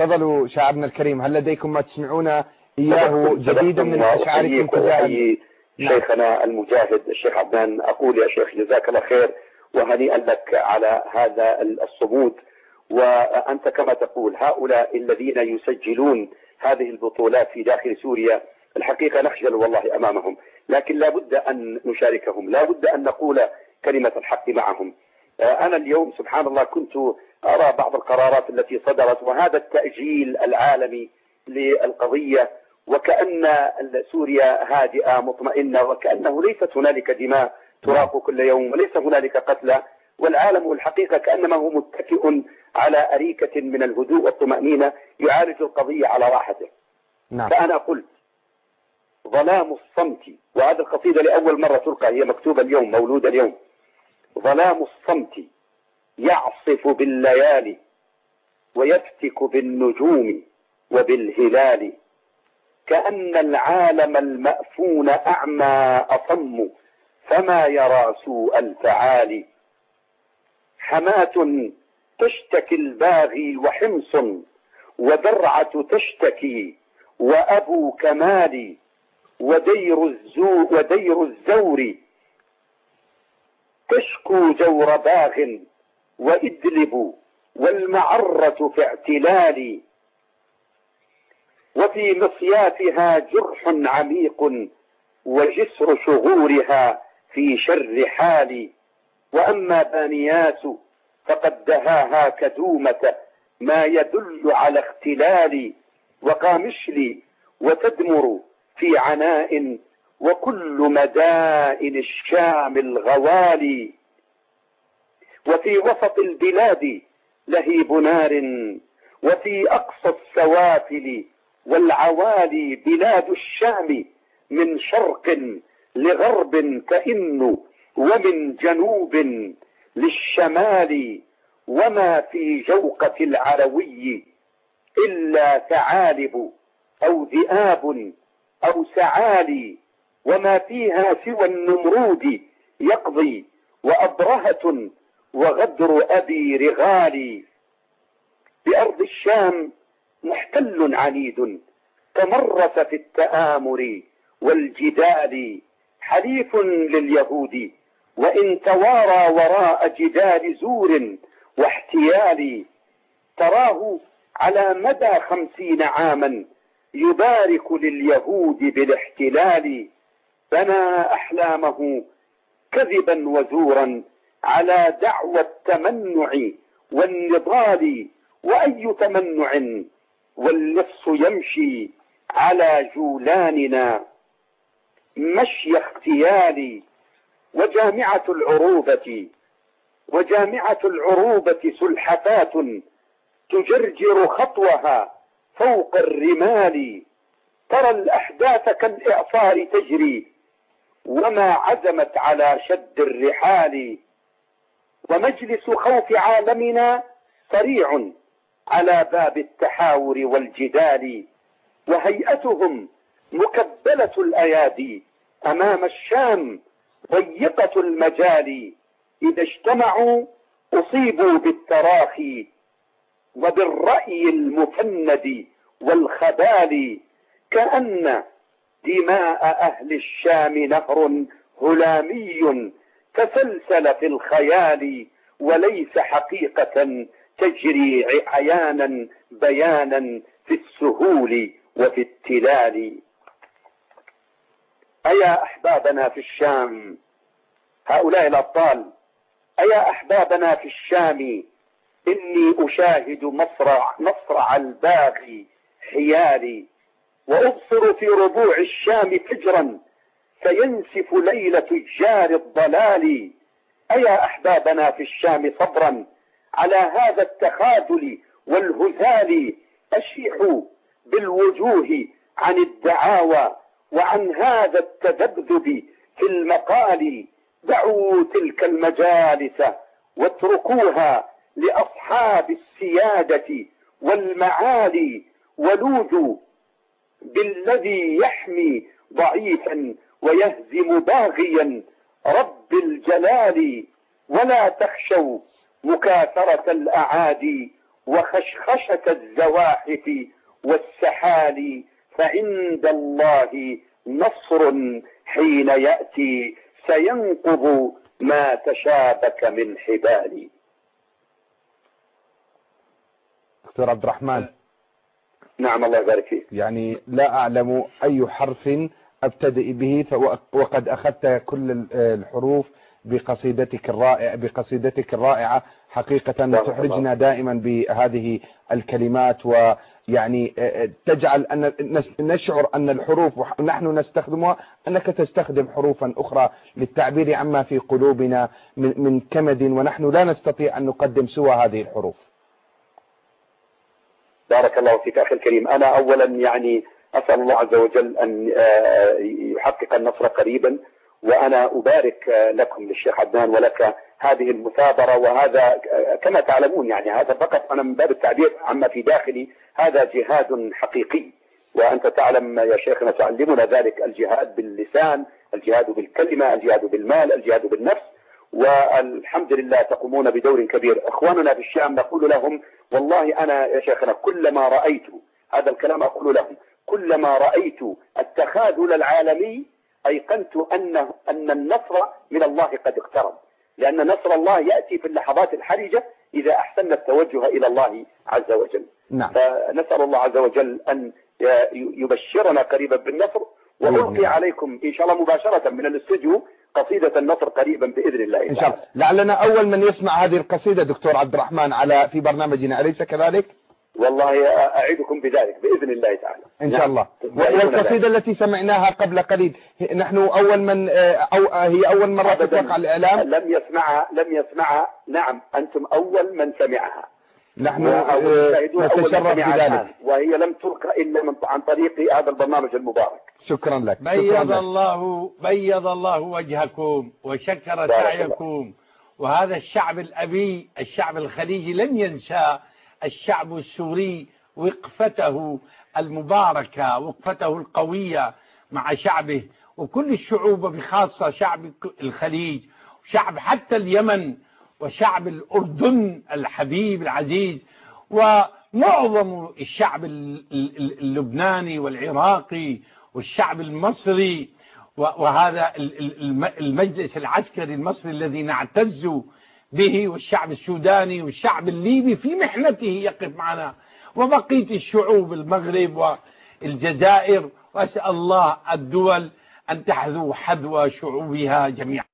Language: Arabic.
تفضلوا شعبنا الكريم هل لديكم ما تسمعون إياه جديدا من أشعاركم تجاه شيخنا المجاهد الشيخ عبدان. أقول يا شيخ جزاك الله خير وهنيئا لك على هذا الصمود. وأنت كما تقول هؤلاء الذين يسجلون هذه البطولات في داخل سوريا الحقيقة نخجل والله أمامهم. لكن لا بد أن نشاركهم لا بد أن نقول كلمة الحق معهم. أنا اليوم سبحان الله كنت أرى بعض القرارات التي صدرت وهذا التأجيل العالمي للقضية وكأن سوريا هادئة مطمئنة وكأنه ليست هنالك دماء تراق كل يوم وليس هنالك قتلى والعالم الحقيقة كأنما هو متكئ على أريكة من الهدوء والطمأنينة يعالج القضية على راحته. نعم. فأنا قلت ظلام الصمت وهذه القصيدة لأول مرة تلقى هي مكتوبة اليوم مولودة اليوم. ظلام الصمت يعصف بالليالي ويفتك بالنجوم وبالهلال. كأن العالم المأفون أعمى أصم فما يرى سوء الفعال. حماة تشتكي الباغي وحمص ودرعة تشتكي وأبو كمال ودير, الزو ودير الزور. تشكو جور باغ وإدلب والمعرة في اعتلال. وفي مصيافها جرح عميق وجسر شغورها في شر حال. وأما بانياس فقد دهاها كدومة ما يدل على اختلال. وقامشلي وتدمر في عناء وكل مدائن الشام الغوالي وفي وسط البلاد لهيب نار وفي أقصى السوافل والعوالي بلاد الشام من شرق لغرب كأن ومن جنوب للشمال وما في جوقة العلوي إلا ثعالب أو ذئاب أو سعالي وما فيها سوى النمرود يقضي وأبرهة وغدر أبي رغالي. بأرض الشام محتل عنيد تمرس في التآمر والجدال حليف لليهود وإن توارى وراء جدال زور واحتيال. تراه على مدى خمسين عاما يبارك لليهود بالاحتلال. بنى أحلامه كذبا وزورا على دعوى التمنع والنضال وأي تمنع واللص يمشي على جولاننا. مشي اختيال وجامعة العروبة وجامعة العروبة سلحفات تجرجر خطوها فوق الرمال. ترى الأحداث كالإعصار تجري وما عزمت على شد الرحال. ومجلس خوف عالمنا سريع على باب التحاور والجدال وهيئتهم مكبلة الأيادي أمام الشام ضيقة المجال. إذا اجتمعوا أصيبوا بالتراخي وبالرأي المفند والخبال كأن دماء أهل الشام نهر هلامي. تسلسل في الخيال وليس حقيقة تجري عيانا بيانا في السهول وفي التلال. أيا أحبابنا في الشام هؤلاء الأبطال أيا أحبابنا في الشام إني أشاهد مصرع, مصرع الباغي حيالي وأبصر في ربوع الشام فجرا فينسف ليل تجار الضلال. أيا أحبابنا في الشام صبرا على هذا التخاذل والهزال أشيحوا بالوجوه عن الدعاوى وعن هذا التذبذب في المقال. دعوا تلك المجالس واتركوها لأصحاب السيادة والمعالي. ولوذوا بالذي يحمي ضعيفا ويهزم باغيا رب الجلال ولا تخشوا مكاثرة الأعادي وخشخشة الزواحف والسحال فعند الله نصر حين يأتي سينقض ما تشابك من حبال. دكتور عبد الرحمن. نعم الله يبارك فيك. يعني لا أعلم أي حرف أبتدئ به وقد أخذت كل الحروف بقصيدتك الرائعة بقصيدتك الرائعة. حقيقة تحرجنا دائما بهذه الكلمات ويعني تجعل أن نشعر أن الحروف نحن نستخدمها أنك تستخدم حروفا أخرى للتعبير عما في قلوبنا من كمد ونحن لا نستطيع أن نقدم سوى هذه الحروف. بارك الله فيك أخي الكريم. أنا أولا يعني أسأل الله عز وجل أن يحقق النصر قريبا وأنا أبارك لكم للشيخ عدنان ولك هذه المثابرة وهذا كما تعلمون يعني هذا فقط أنا من باب التعبير عما في داخلي هذا جهاد حقيقي. وأنت تعلم يا شيخنا تعلمنا ذلك الجهاد باللسان الجهاد بالكلمة الجهاد بالمال الجهاد بالنفس. والحمد لله تقومون بدور كبير. إخواننا في الشام نقول لهم والله أنا يا شيخنا كلما رأيت هذا الكلام أقول لهم كلما رأيت التخاذل العالمي أيقنت ان أن النصر من الله قد اقترب. لأن نصر الله يأتي في اللحظات الحرجة إذا احسننا التوجه إلى الله عز وجل. نعم. فنسأل الله عز وجل أن يبشرنا قريبا بالنصر وألقي عليكم إن شاء الله مباشرة من الاستوديو قصيدة النصر قريبا بإذن الله. إن شاء الله. لعلنا أول من يسمع هذه القصيدة دكتور عبد الرحمن على في برنامجنا. أليس كذلك؟ والله أعدكم بذلك بإذن الله تعالى. إن شاء الله. والقصيدة التي سمعناها قبل قليل. نحن أول من أو هي أول مرة تتوقع الإعلام؟ لم يسمعها لم يسمعها نعم أنتم أول من سمعها. نحن نتشرف بذلك. وهي لم تلقى إلا من عن طريق هذا البرنامج المبارك. شكرا لك. بيض الله بيض الله وجهكم وشكر سعيكم. وهذا الشعب الأبي الشعب الخليجي لن ينسى الشعب السوري وقفته المباركة وقفته القوية مع شعبه. وكل الشعوب بخاصة شعب الخليج شعب حتى اليمن وشعب الأردن الحبيب العزيز. ومعظم الشعب اللبناني والعراقي والشعب المصري وهذا المجلس العسكري المصري الذي نعتز به والشعب السوداني والشعب الليبي في محنته يقف معنا. وبقية الشعوب المغرب والجزائر وأسأل الله الدول أن تحذو حذو شعوبها جميعا.